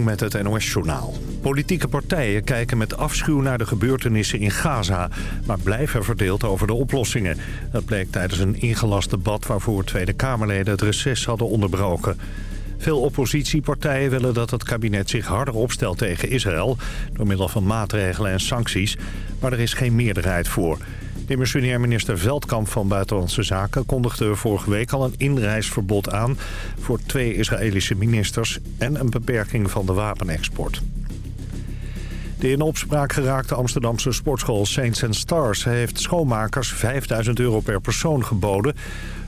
Met het NOS-journaal. Politieke partijen kijken met afschuw naar de gebeurtenissen in Gaza... maar blijven verdeeld over de oplossingen. Dat bleek tijdens een ingelast debat waarvoor Tweede Kamerleden het reces hadden onderbroken. Veel oppositiepartijen willen dat het kabinet zich harder opstelt tegen Israël... door middel van maatregelen en sancties, maar er is geen meerderheid voor... Demissionair minister Veldkamp van Buitenlandse Zaken kondigde vorige week al een inreisverbod aan voor twee Israëlische ministers en een beperking van de wapenexport. De in opspraak geraakte Amsterdamse sportschool Saints Stars heeft schoonmakers 5000 euro per persoon geboden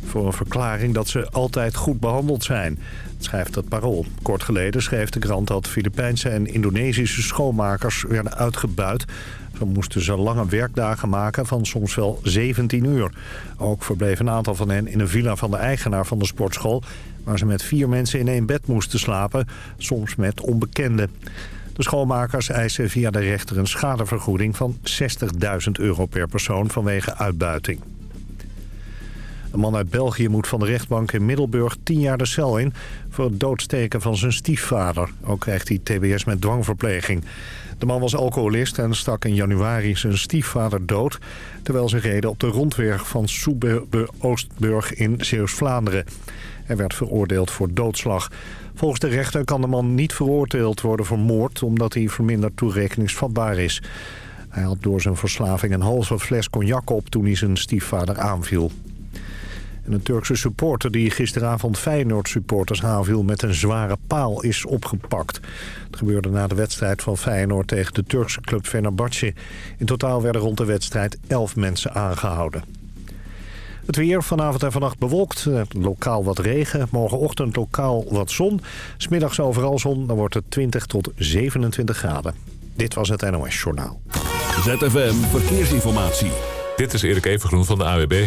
voor een verklaring dat ze altijd goed behandeld zijn. Schrijft het Parool. Kort geleden schreef de krant dat Filipijnse en Indonesische schoonmakers werden uitgebuit ze moesten ze lange werkdagen maken van soms wel 17 uur. Ook verbleef een aantal van hen in een villa van de eigenaar van de sportschool... waar ze met vier mensen in één bed moesten slapen, soms met onbekenden. De schoonmakers eisen via de rechter een schadevergoeding van 60.000 euro per persoon vanwege uitbuiting. Een man uit België moet van de rechtbank in Middelburg 10 jaar de cel in... voor het doodsteken van zijn stiefvader. Ook krijgt hij tbs met dwangverpleging. De man was alcoholist en stak in januari zijn stiefvader dood... terwijl ze reden op de rondweg van Soebe-Oostburg in Zeeuws-Vlaanderen. Hij werd veroordeeld voor doodslag. Volgens de rechter kan de man niet veroordeeld worden voor moord... omdat hij verminderd toerekeningsvatbaar is. Hij had door zijn verslaving een halve fles cognac op toen hij zijn stiefvader aanviel. En een Turkse supporter die gisteravond Feyenoord-supporters aanviel met een zware paal is opgepakt. Het gebeurde na de wedstrijd van Feyenoord tegen de Turkse club Fenerbahce. In totaal werden rond de wedstrijd 11 mensen aangehouden. Het weer vanavond en vannacht bewolkt. Eh, lokaal wat regen. Morgenochtend lokaal wat zon. Smiddags overal zon. Dan wordt het 20 tot 27 graden. Dit was het NOS Journaal. ZFM Verkeersinformatie. Dit is Erik Evengroen van de AWB.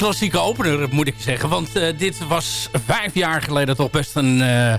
Klassieke opener, moet ik zeggen. Want uh, dit was vijf jaar geleden toch best een... Uh,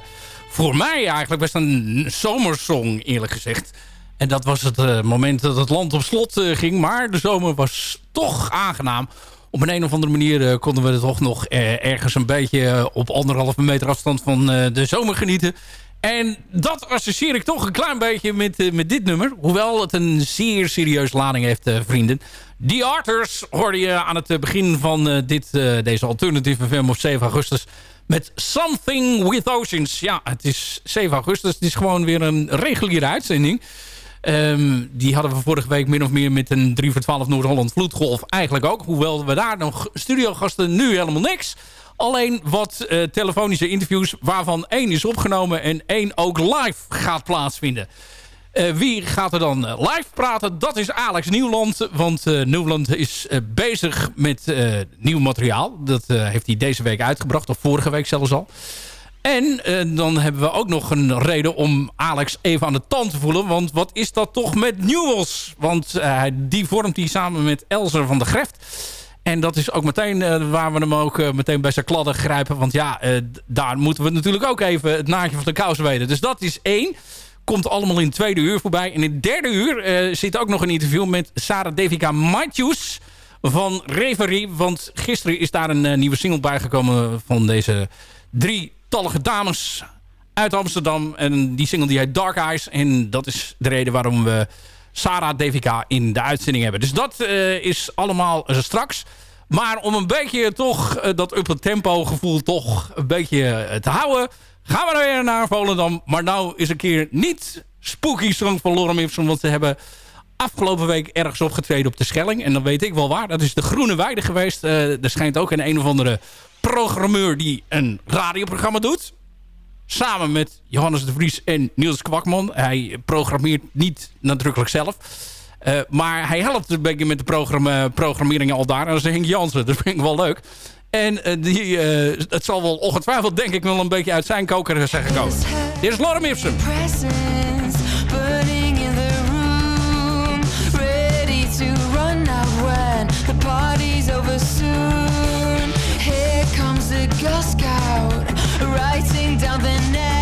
voor mij eigenlijk best een zomersong, eerlijk gezegd. En dat was het uh, moment dat het land op slot ging. Maar de zomer was toch aangenaam. Op een, een of andere manier konden we toch nog ergens een beetje... op anderhalve meter afstand van de zomer genieten. En dat associeer ik toch een klein beetje met, met dit nummer. Hoewel het een zeer serieus lading heeft, vrienden. The Arters hoorde je aan het begin van uh, dit, uh, deze alternatieve film op 7 augustus. Met Something with Oceans. Ja, het is 7 augustus. Het is gewoon weer een reguliere uitzending. Um, die hadden we vorige week min of meer met een 3 voor 12 Noord-Holland vloedgolf eigenlijk ook. Hoewel we daar nog studiogasten nu helemaal niks. Alleen wat uh, telefonische interviews waarvan één is opgenomen en één ook live gaat plaatsvinden. Uh, wie gaat er dan uh, live praten? Dat is Alex Nieuwland. Want uh, Nieuwland is bezig met nieuw materiaal. Dat heeft hij deze week uitgebracht. Of vorige week zelfs al. En dan hebben we ook nog een reden om Alex even aan de tand te voelen. Want wat is dat toch met Newells? Want die vormt hij samen met Elzer van der Greft. En dat is ook meteen waar we hem ook meteen bij zijn kladden grijpen. Want ja, daar moeten we natuurlijk ook even het naadje van de kous weten. Dus dat is één komt allemaal in het tweede uur voorbij. En in het derde uur uh, zit ook nog een interview met Sarah Devika Matthews van Reverie. Want gisteren is daar een uh, nieuwe single bijgekomen van deze drietallige dames uit Amsterdam. En die single die heet Dark Eyes. En dat is de reden waarom we Sarah Devika in de uitzending hebben. Dus dat uh, is allemaal straks. Maar om een beetje toch dat up tempo gevoel toch een beetje te houden gaan we weer naar Volendam. Maar nou is een keer niet Spooky Song van Lorem. Want ze hebben afgelopen week ergens opgetreden op de Schelling. En dan weet ik wel waar. Dat is de Groene Weide geweest. Uh, er schijnt ook een een of andere programmeur die een radioprogramma doet. Samen met Johannes de Vries en Niels Kwakman. Hij programmeert niet nadrukkelijk zelf. Uh, maar hij helpt een beetje met de programma programmering al daar. En dat is Henk Jansen. Dat vind ik wel leuk. En uh, die, uh, het zal wel ongetwijfeld denk ik wel een beetje uit zijn koker zijn gekomen. Dit is Lorem Ipsum. Girl Scout writing down the names.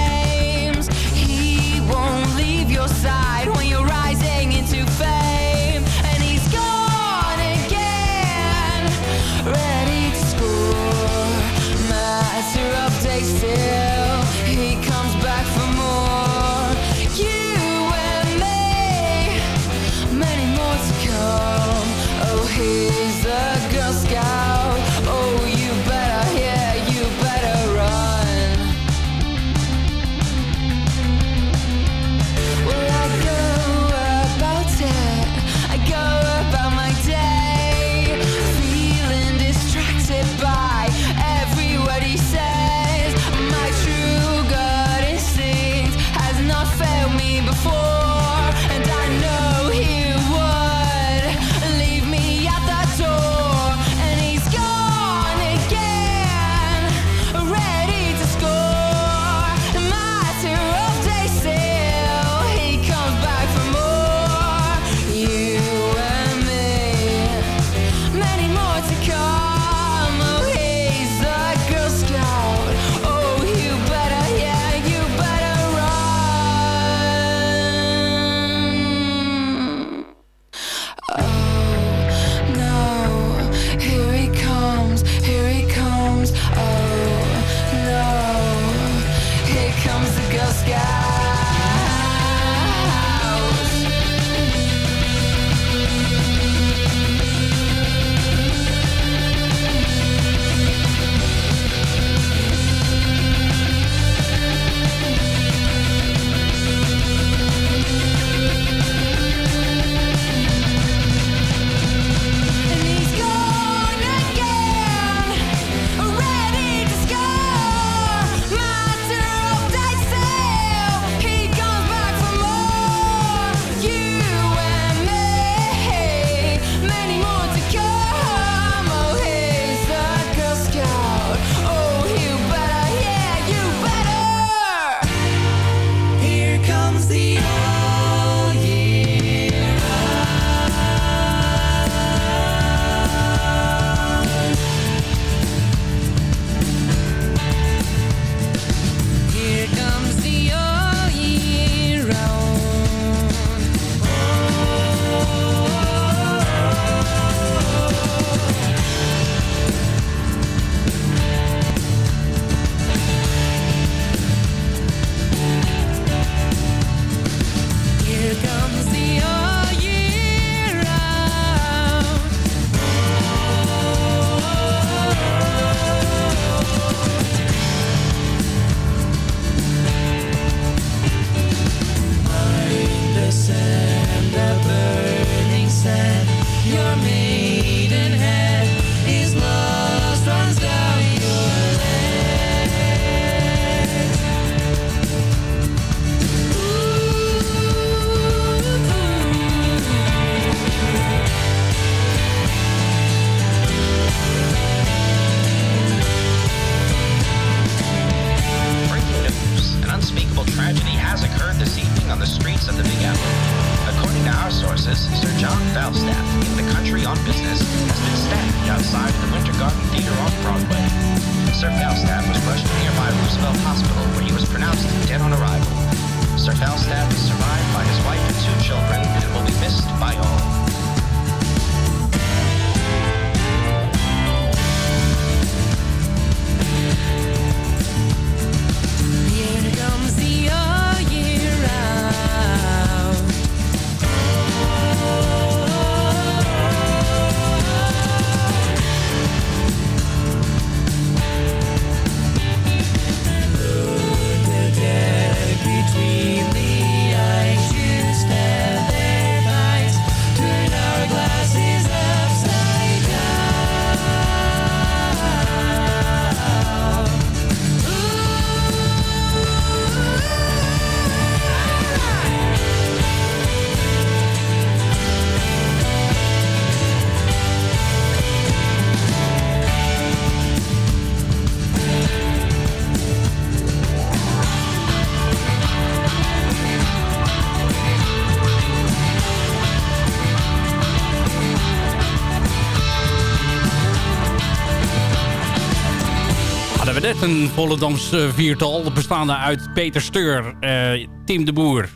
Een Volendams eh, viertal. Bestaande uit Peter Steur, uh, Tim de Boer,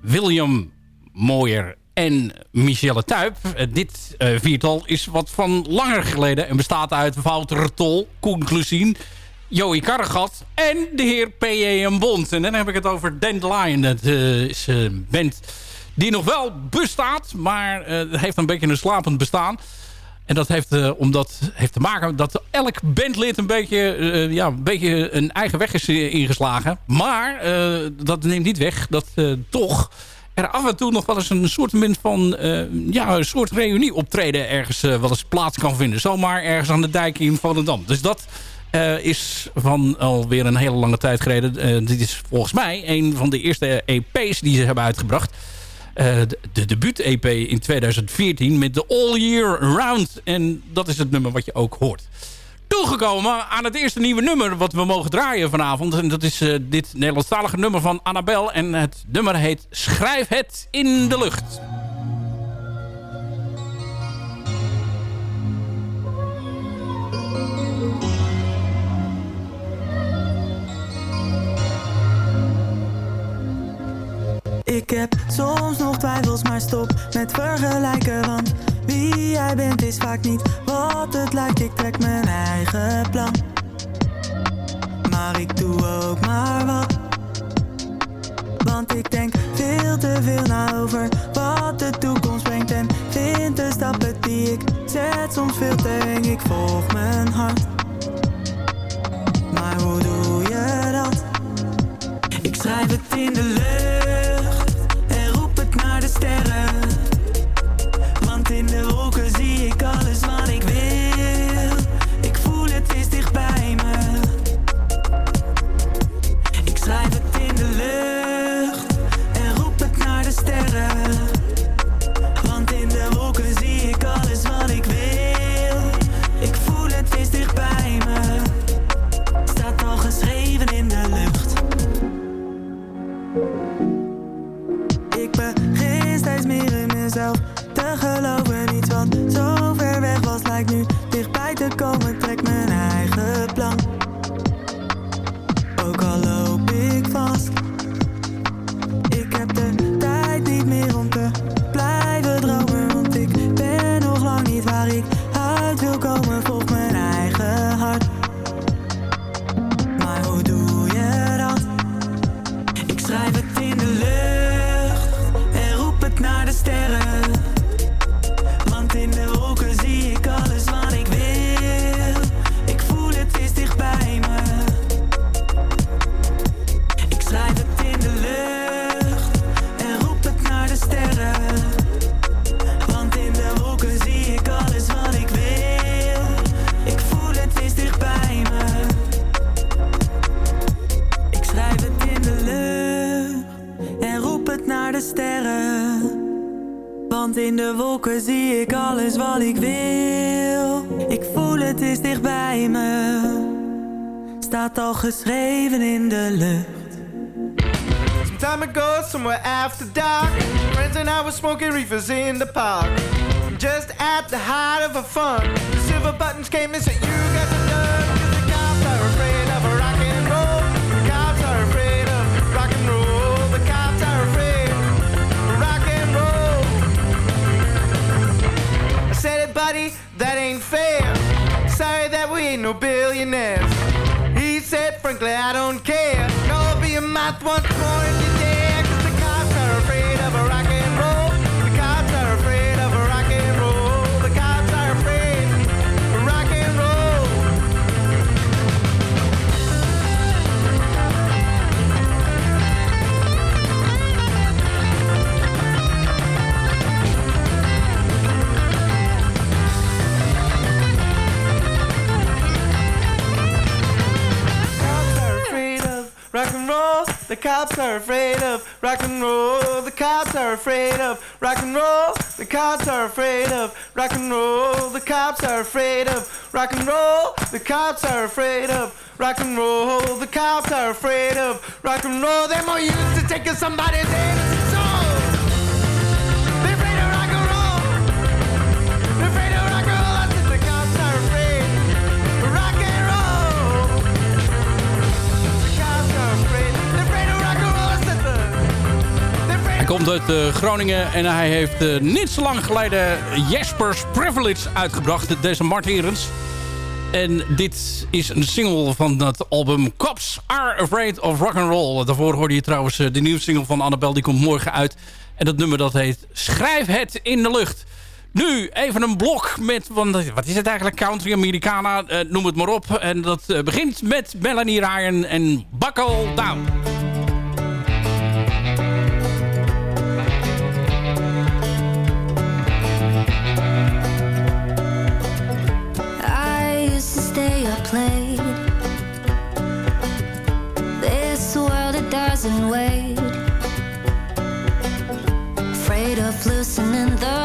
William Mooier en Michelle Tuyp. Uh, dit viertal is wat van langer geleden en bestaat uit Wouter Tol, Koen Klusien, Joey Karregat en de heer P.J.M. Bond. En dan heb ik het over Dandelion. Dat is een band die nog wel bestaat, maar heeft een beetje een slapend bestaan. En dat heeft, uh, omdat, heeft te maken dat elk bandlid een beetje, uh, ja, een beetje een eigen weg is eh, ingeslagen. Maar dat neemt niet weg dat toch er af en toe nog wel eens een soort van ja, een soort reunie optreden ergens wel eens plaats kan vinden. Zomaar ergens aan de dijk in Volendam. Dus dat is van alweer een hele lange tijd geleden. dit is volgens mij een van de eerste EP's die ze hebben uitgebracht. Uh, de, de debuut-EP in 2014 met de All Year Round. En dat is het nummer wat je ook hoort. Toegekomen aan het eerste nieuwe nummer wat we mogen draaien vanavond. En dat is uh, dit Nederlandstalige nummer van Annabel. En het nummer heet Schrijf het in de lucht. Ik heb soms nog twijfels, maar stop met vergelijken. Want wie jij bent is vaak niet wat het lijkt. Ik trek mijn eigen plan. Maar ik doe ook maar wat. Want ik denk veel te veel na over wat de toekomst brengt. En vind de stappen die ik zet soms veel te eng. Ik volg mijn hart. Maar hoe doe je dat? Ik schrijf het in de lucht want somewhere after dark. Friends and I were smoking reefers in the park. Just at the height of a fun, the silver buttons came and said, You got to nerve. Cause the cops are afraid of rock and roll. The cops are afraid of rock and roll. The cops are afraid of rock and roll. I said it, buddy, that ain't fair. Sorry that we ain't no billionaires. He said, Frankly, I don't care. No, be a math once more. roll, the cops are afraid of. Rock and roll, the cops are afraid of. Rock and roll, the cops are afraid of. Rock and roll, the cops are afraid of. Rock and roll, the cops are afraid of. Rock and roll, the cops are afraid of. Rock and roll, they're more used to taking somebody's innocence. komt uit eh, Groningen. En hij heeft eh, niet zo lang geleden Jesper's Privilege uitgebracht. Deze Martirens. En dit is een single van dat album Cops Are Afraid of Rock and Roll. Daarvoor hoorde je trouwens eh, de nieuwe single van Annabel. Die komt morgen uit. En dat nummer dat heet Schrijf het in de lucht. Nu even een blok met, wat is het eigenlijk, Country Americana, noem het maar op. En dat begint met Melanie Ryan en Buckle Down. Played. This world, it doesn't wait. Afraid of loosening the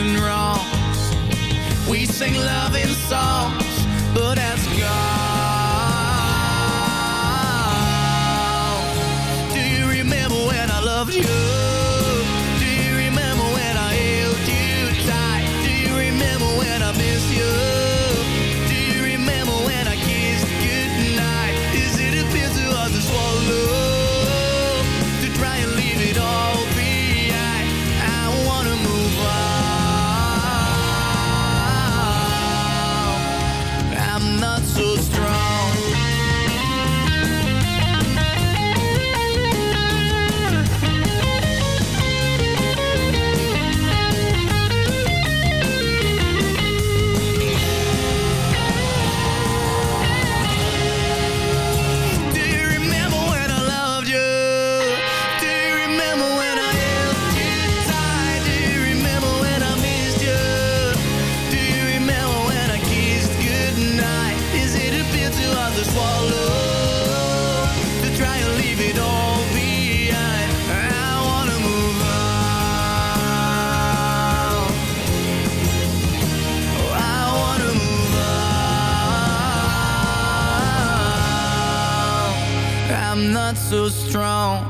and wrongs. We sing loving songs so strong.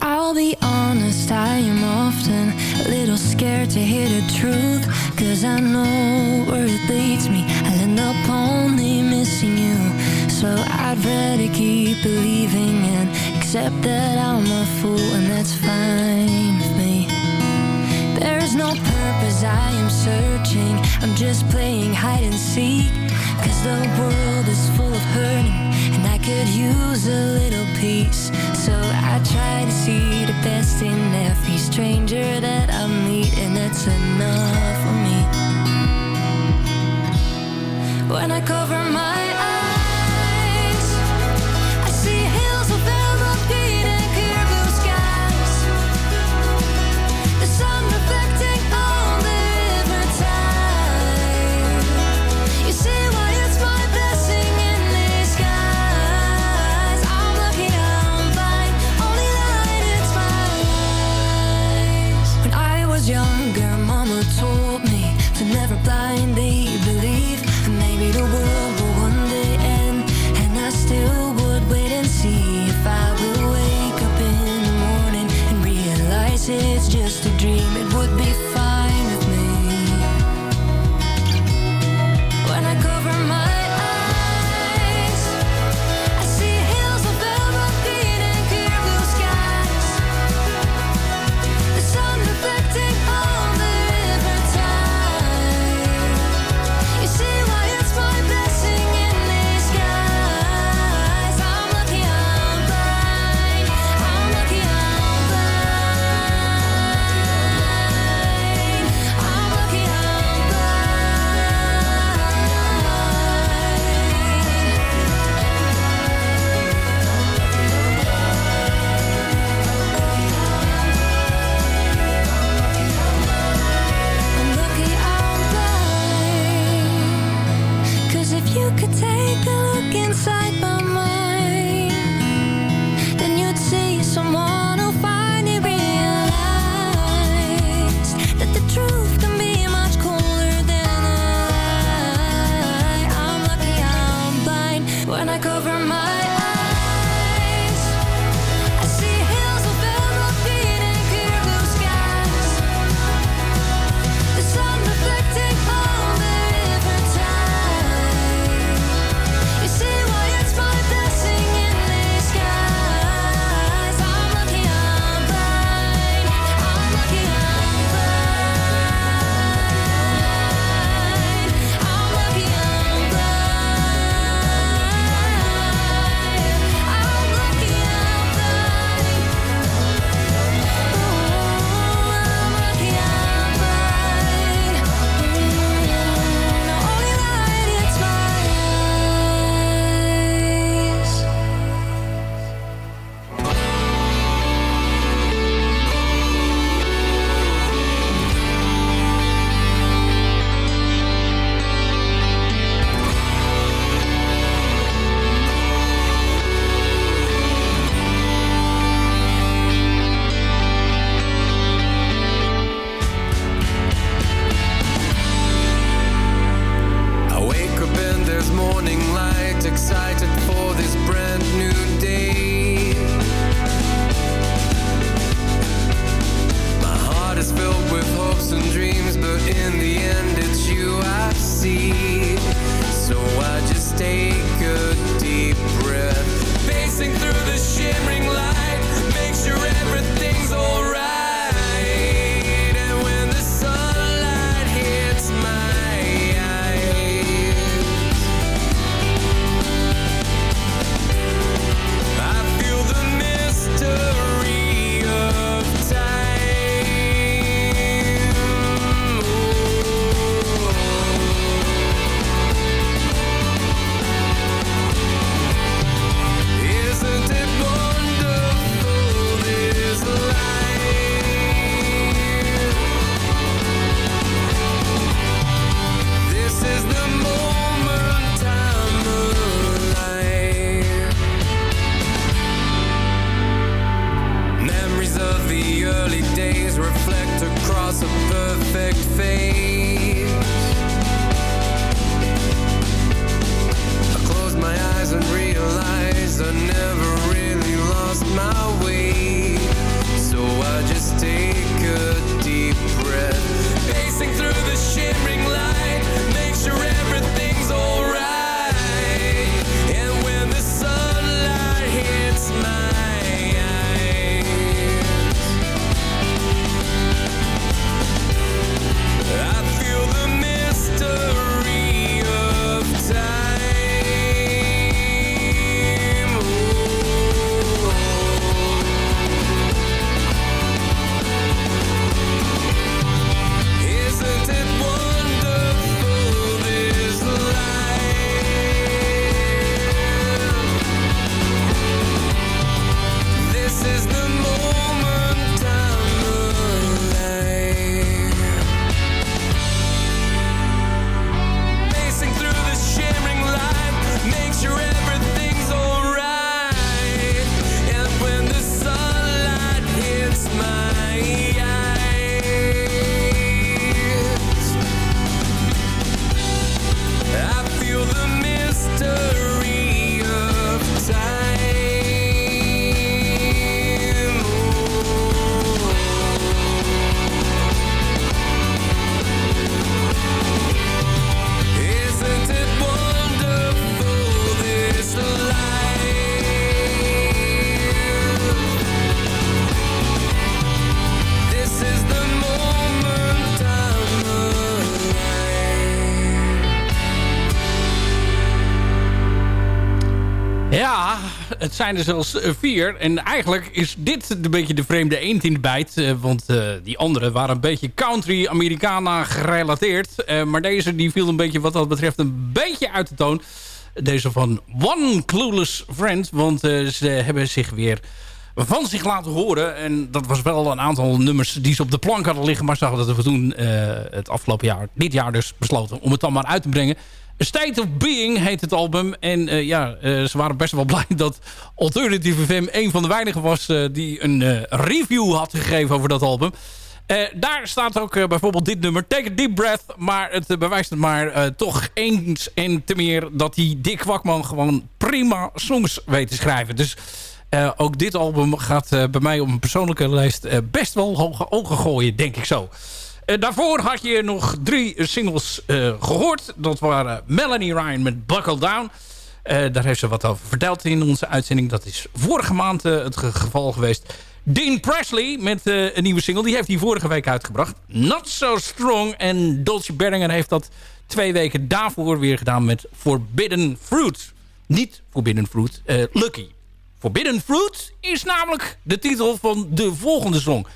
I'll be honest, I am often a little scared to hear the truth Cause I know where it leads me. I'll end up only missing you. So I'd rather keep believing and accept that I'm a fool And that's fine with me. There's no purpose, I am searching. I'm just playing hide and seek Cause the best in every stranger that I meet, and that's enough for me. When I call. Zijn er zelfs eh, vier. En eigenlijk is dit een beetje de vreemde eend in de bijt. eh, want eh, die andere waren een beetje country Americana gerelateerd. Maar deze die viel een beetje wat dat betreft een beetje uit de toon. Deze van One Clueless Friend. Want ze hebben zich weer van zich laten horen. En dat was wel een aantal nummers die ze op de plank hadden liggen. Maar ze hadden dat we toen het afgelopen jaar, dit jaar dus, besloten om het dan maar uit te brengen. A State of Being heet het album. En eh, ja, eh, ze waren best wel blij dat Alternative FM een van de weinigen was... eh, die een review had gegeven over dat album. Daar staat ook bijvoorbeeld dit nummer, Take a Deep Breath. Maar het bewijst het maar toch eens en te meer... dat die Dick Kwakman gewoon prima songs weet te schrijven. Dus ook dit album gaat bij mij op een persoonlijke lijst... best wel hoge ogen gooien, denk ik zo. Eh, daarvoor had je nog drie singles eh, gehoord. Dat waren Melanie Ryan met Buckle Down. Eh, daar heeft ze wat over verteld in onze uitzending. Dat is vorige maand het ge- geval geweest. Dean Presley met een nieuwe single. Die heeft hij vorige week uitgebracht. Not So Strong. En Dolce Berlinger heeft dat twee weken daarvoor weer gedaan met Forbidden Fruit. Niet Forbidden Fruit, Lucky. Forbidden Fruit is namelijk de titel van de volgende song.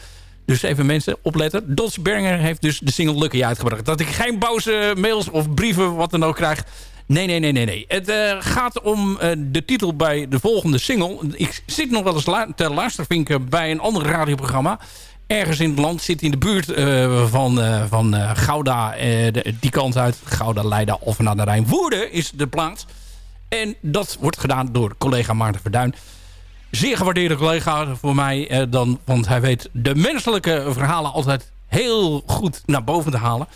Dus even mensen opletten. Dolce Berlinger heeft dus de single Lucky uitgebracht. Dat ik geen boze mails of brieven wat dan ook krijg. Nee, nee, nee, nee, nee. Het eh, gaat om eh, de titel bij de volgende single. Ik zit nog wel eens te luistervinken bij een ander radioprogramma. Ergens in het land zit in de buurt eh, van, van Gouda, die kant uit. Gouda, Leiden of naar de Rijn. Woerden is de plaats. En dat wordt gedaan door collega Maarten Verduin zeer gewaardeerde collega voor mij. Eh, dan, want hij weet de menselijke verhalen altijd heel goed naar boven te halen.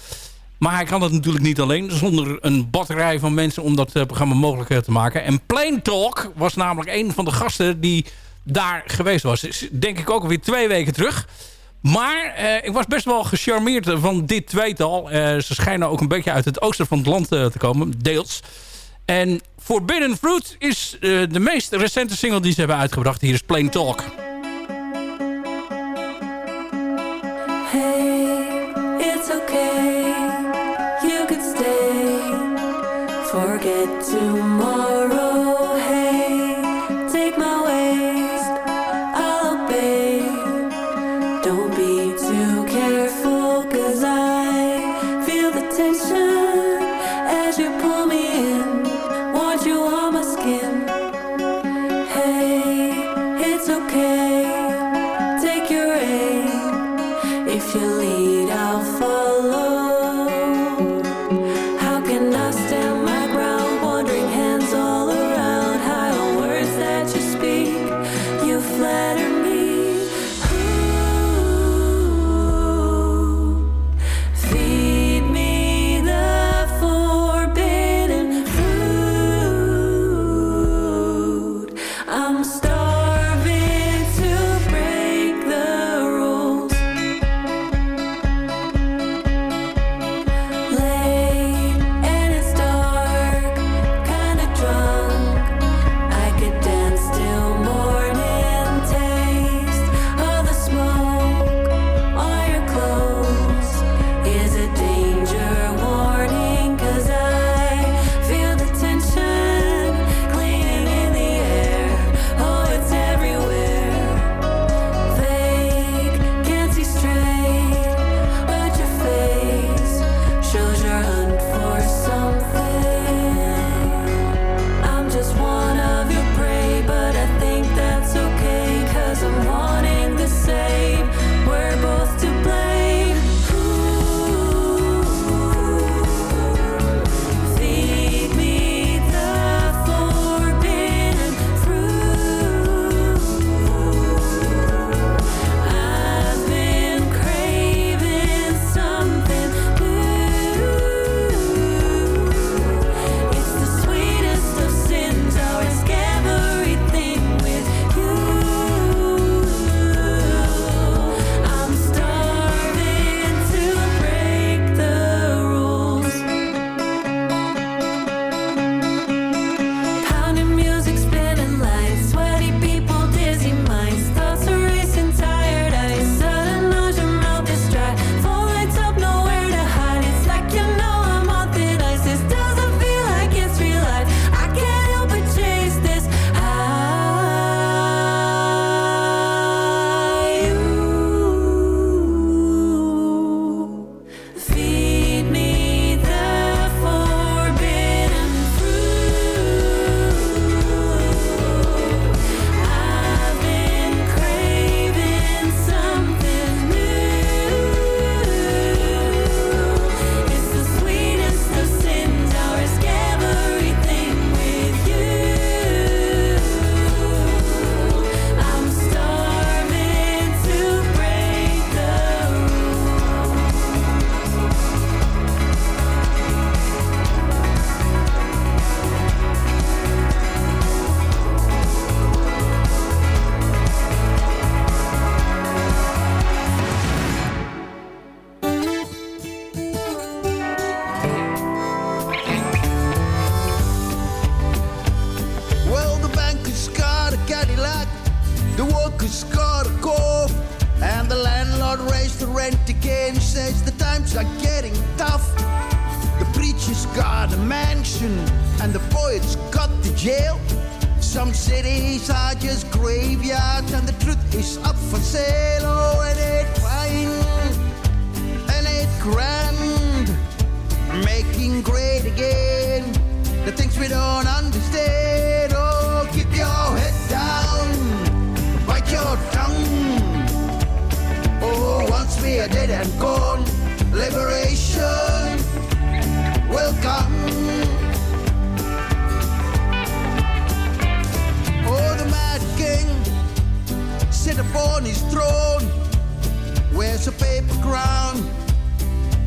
Maar hij kan dat natuurlijk niet alleen. Zonder een batterij van mensen om dat eh, programma mogelijk eh, te maken. En Plain Talk was namelijk een van de gasten die daar geweest was. Denk ik ook alweer twee weken terug. Maar ik was best wel gecharmeerd van dit tweetal. Ze schijnen ook een beetje uit het oosten van het land te komen. Deels. En Forbidden Fruit is eh, de meest recente single die ze hebben uitgebracht. Hier is Plain Talk. Hey, it's okay. You can stay. Forget tomorrow.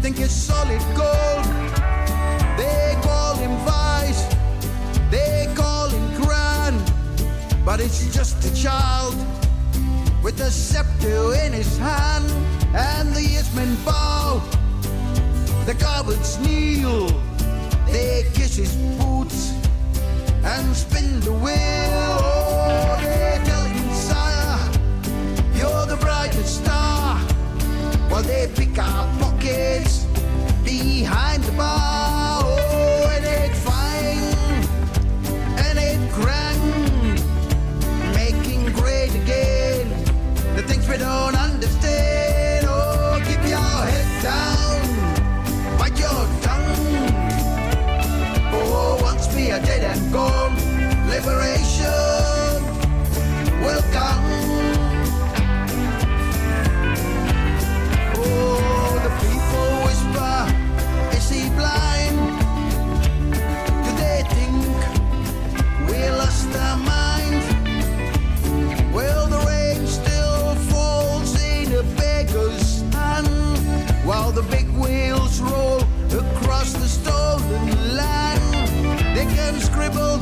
think he's solid gold. They call him vice, they call him grand, but it's just a child with a scepter in his hand, and the yes bow, the goblins kneel, they kiss his boots and spin the wheel. While they pick our pockets behind the bar. Oh, and it's fine and it grand, making great again the things we don't understand. Oh, keep your head down, bite your tongue. Oh, once we are dead and gone, liberation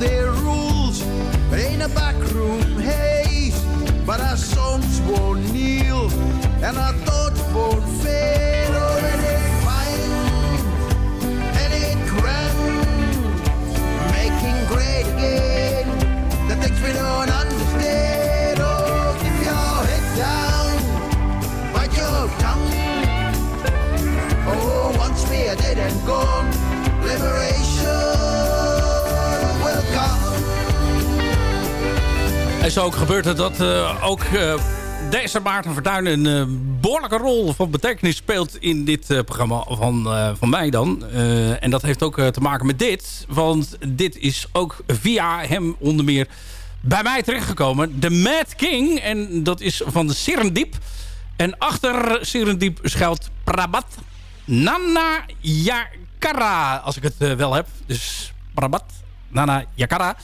their rules. In a backroom haze, but our songs won't kneel. And our En zo ook gebeurt het dat eh, ook eh, deze Maarten Verduin een eh, behoorlijke rol van betekenis speelt in dit programma van, van mij dan. En dat heeft ook te maken met dit. Want dit is ook via hem onder meer bij mij terechtgekomen. De Mad King. En dat is van de Serendip. En achter Serendip schuilt Prabat Nana Yakara. Als ik het wel heb. Dus Prabat Nana Yakara.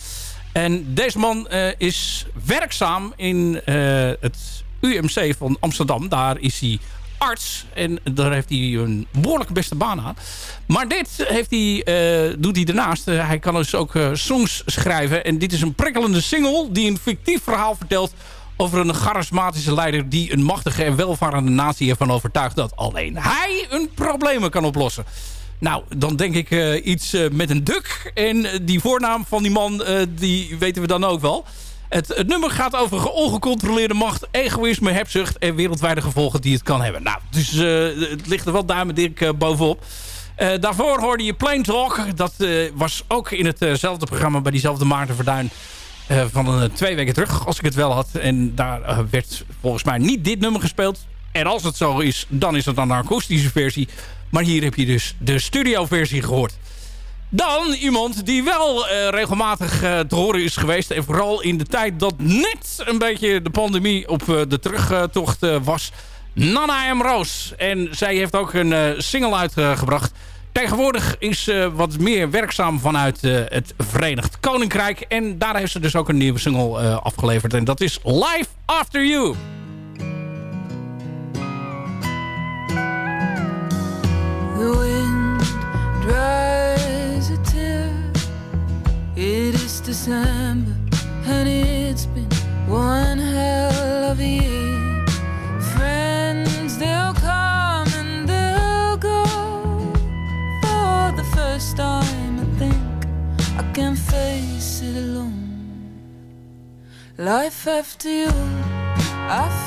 En deze man eh, is werkzaam in eh, het UMC van Amsterdam. Daar is hij arts. En daar heeft hij een behoorlijk beste baan aan. Maar dit heeft hij, eh, doet hij daarnaast. Hij kan dus ook songs schrijven. En dit is een prikkelende single die een fictief verhaal vertelt over een charismatische leider die een machtige en welvarende natie ervan overtuigt dat alleen hij hun problemen kan oplossen. Nou, dan denk ik eh, iets eh, met een duk. En eh, die voornaam van die man, die weten we dan ook wel. Het, het nummer gaat over ongecontroleerde macht, egoïsme, hebzucht... en wereldwijde gevolgen die het kan hebben. Nou, dus het ligt er wel duimendik bovenop. Daarvoor hoorde je Plain Talk. Dat was ook in hetzelfde programma bij diezelfde Maarten Verduin... van twee weken terug, als ik het wel had. En daar werd volgens mij niet dit nummer gespeeld. En als het zo is, dan is het dan een akoestische versie. Maar hier heb je dus de studioversie gehoord. Dan iemand die wel eh, regelmatig eh, te horen is geweest. En vooral in de tijd dat net een beetje de pandemie op eh, de terugtocht was. Nana M. Roos. En zij heeft ook een single uitgebracht. Tegenwoordig is ze wat meer werkzaam vanuit het Verenigd Koninkrijk. En daar heeft ze dus ook een nieuwe single afgeleverd. En dat is Life After You. December, and it's been one hell of a year. Friends, they'll come and they'll go. For the first time, I think I can face it alone. Life after you, I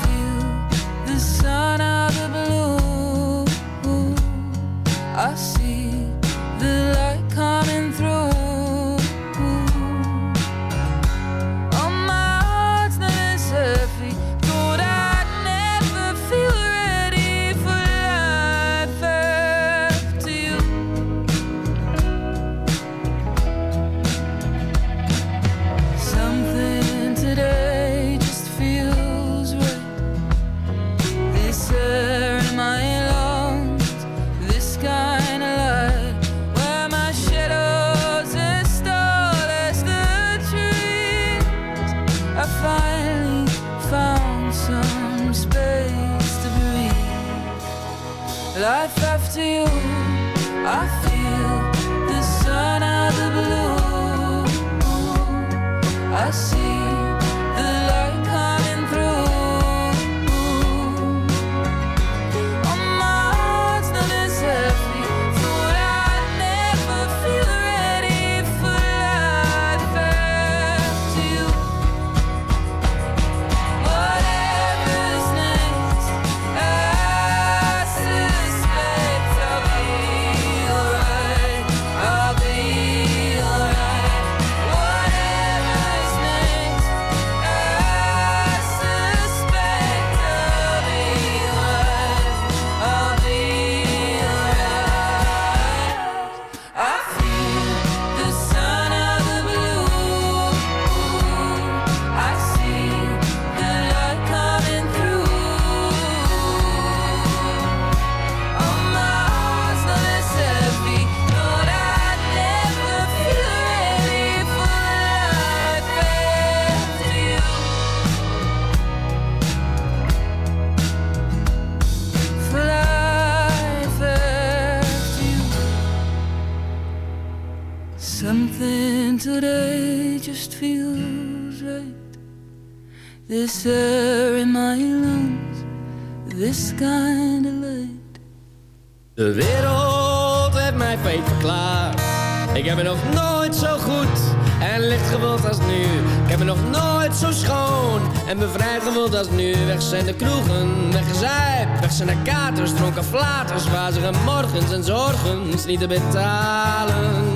te betalen.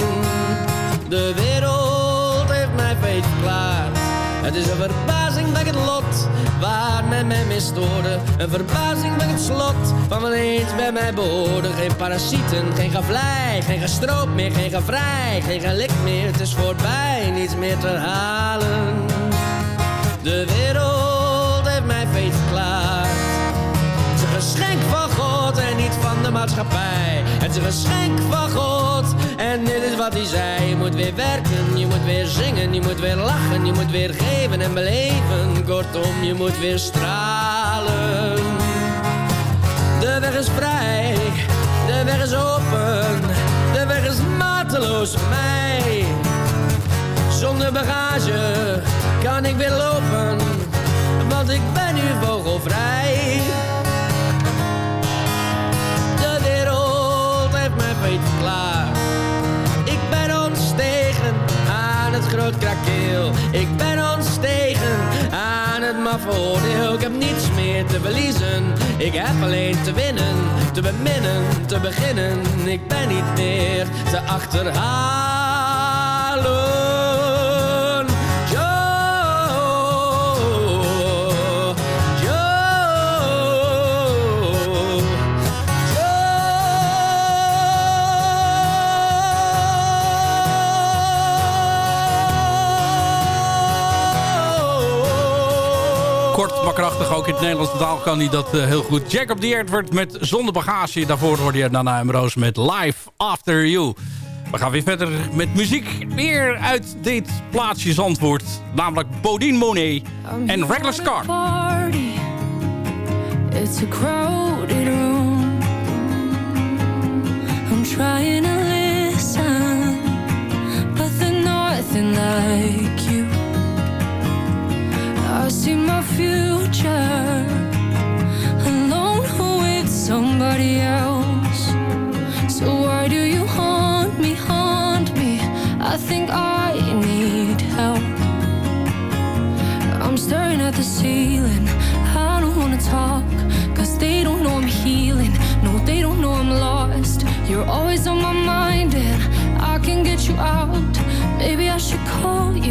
De wereld heeft mij feit verklaard. Het is een verbazing bij het lot waar men mij misstoorde. Een verbazing bij het slot van wat eens bij mij behoorde. Geen parasieten, geen gevlei, geen gestroop meer, geen gevrij, geen gelik meer. Het is voorbij, niets meer te halen. De wereld heeft mij feest verklaard. Het is een geschenk van God en niet van de maatschappij. Het is een geschenk van God en dit is wat hij zei. Je moet weer werken, je moet weer zingen, je moet weer lachen, je moet weer geven en beleven. Kortom, je moet weer stralen. De weg is vrij, de weg is open, de weg is mateloos voor mij. Zonder bagage kan ik weer lopen, want ik ben nu vogelvrij. Groot krakeel. Ik ben ontstegen aan het maffe oordeel. Ik heb niets meer te verliezen. Ik heb alleen te winnen, te beminnen, te beginnen. Ik ben niet meer te achterhalen. Maar krachtig. Ook in het Nederlands taal kan hij dat eh, heel goed. Jacob de Edward met Zonder Bagage. Daarvoor hoorde je Nana en Roos met Live After You. We gaan weer verder met muziek. Weer uit dit plaatsje Zandvoort. Namelijk Bodine Monet en Reckless Car. It's a crowded room. I'm trying to listen, but nothing like. I see my future alone with somebody else. So why do you haunt me, haunt me? I think I need help. I'm staring at the ceiling. I don't wanna talk, cause they don't know I'm healing. No, they don't know I'm lost. You're always on my mind, and I can get you out. Maybe I should call you,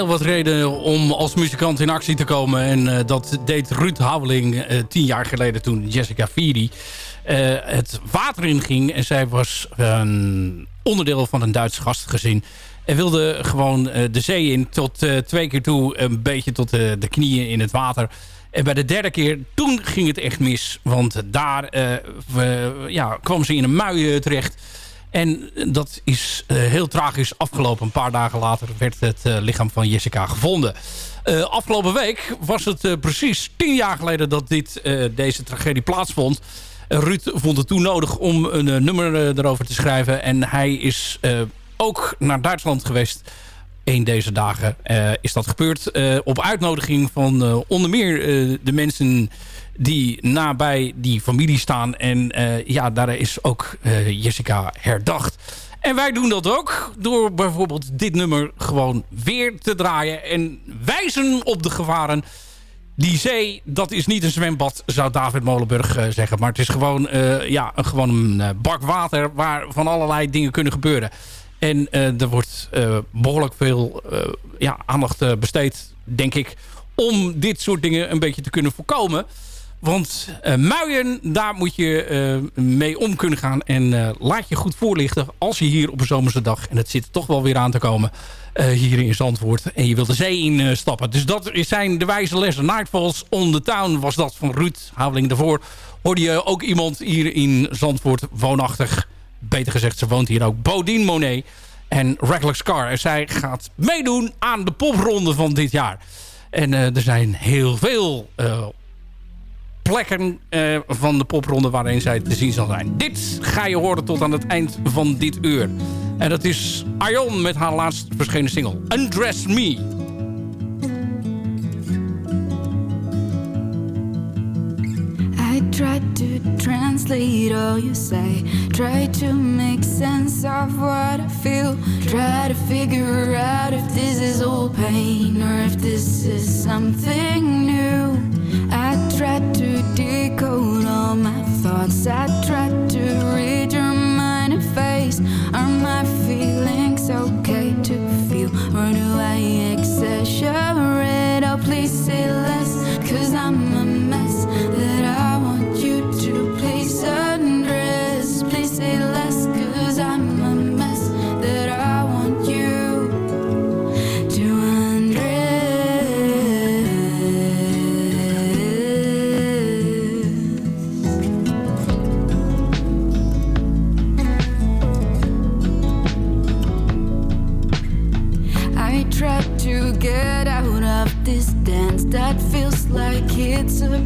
heel wat redenen om als muzikant in actie te komen. En eh, dat deed Ruud Houweling eh, tien jaar geleden toen Jessica Firi eh, het water inging. En zij was een onderdeel van een Duits gastgezin. En wilde gewoon de zee in tot twee keer toe een beetje tot de knieën in het water. En bij de derde keer, toen ging het echt mis. Want daar ja, kwam ze in een mui eh, terecht. En dat is eh, heel tragisch afgelopen. Een paar dagen later werd het eh, lichaam van Jessica gevonden. Eh, afgelopen week was het precies tien jaar geleden dat dit, deze tragedie plaatsvond. Ruud vond het toen nodig om een nummer erover te schrijven. En hij is ook naar Duitsland geweest. Een deze dagen is dat gebeurd. op uitnodiging van onder meer de mensen die nabij die familie staan. En eh, ja, daar is ook eh, Jessica herdacht. En wij doen dat ook door bijvoorbeeld dit nummer gewoon weer te draaien. En wijzen op de gevaren. Die zee, dat is niet een zwembad, zou David Molenburg eh, zeggen. Maar het is gewoon, ja, een, gewoon een bak water waar van allerlei dingen kunnen gebeuren. En er wordt eh, behoorlijk veel ja, aandacht besteed, denk ik... om dit soort dingen een beetje te kunnen voorkomen. Want eh, muien, daar moet je eh, mee om kunnen gaan. En eh, laat je goed voorlichten als je hier op een zomerse dag... en het zit toch wel weer aan te komen hier in Zandvoort... en je wilt de zee in eh, stappen. Dus dat zijn de wijze lessen. Nightfalls on the Town was dat van Ruud Haveling daarvoor. Hoorde je ook iemand hier in Zandvoort woonachtig... beter gezegd, ze woont hier ook, Bodine Monet... en Reckless Car. En zij gaat meedoen aan de popronde van dit jaar. En er zijn heel veel eh, plekken eh, van de popronde waarin zij te zien zal zijn. Dit ga je horen tot aan het eind van dit uur. En dat is Arjon met haar laatst verschenen single Undress Me. Try to translate all you say. Try to make sense of what I feel. Try to figure out if this is all pain or if this is something new. Try to decode all my thoughts. I try to read your mind and face. Are my feelings okay to feel? Or do I exaggerate? Oh, please say less, cause I'm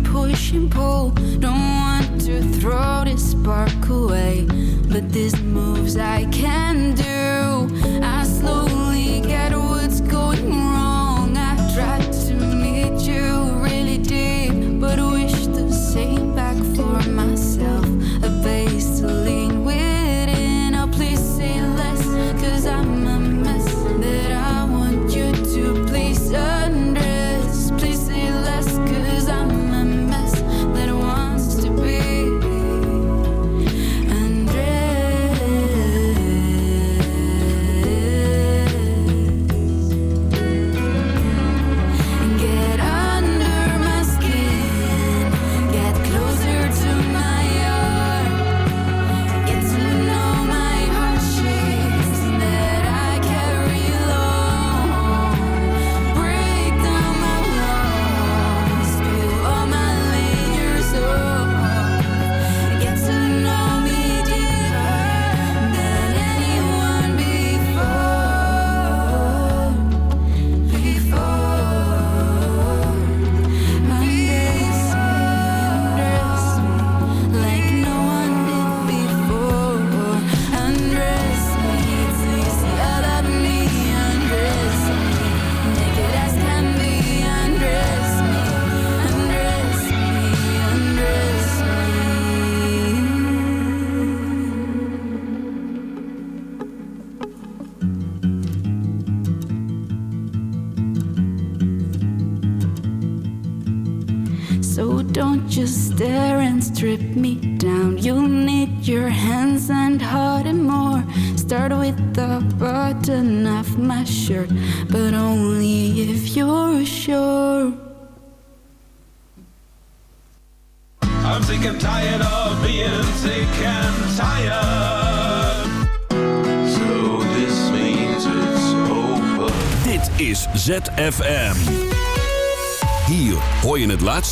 push and pull. Don't want to throw this spark away, but these moves I can do.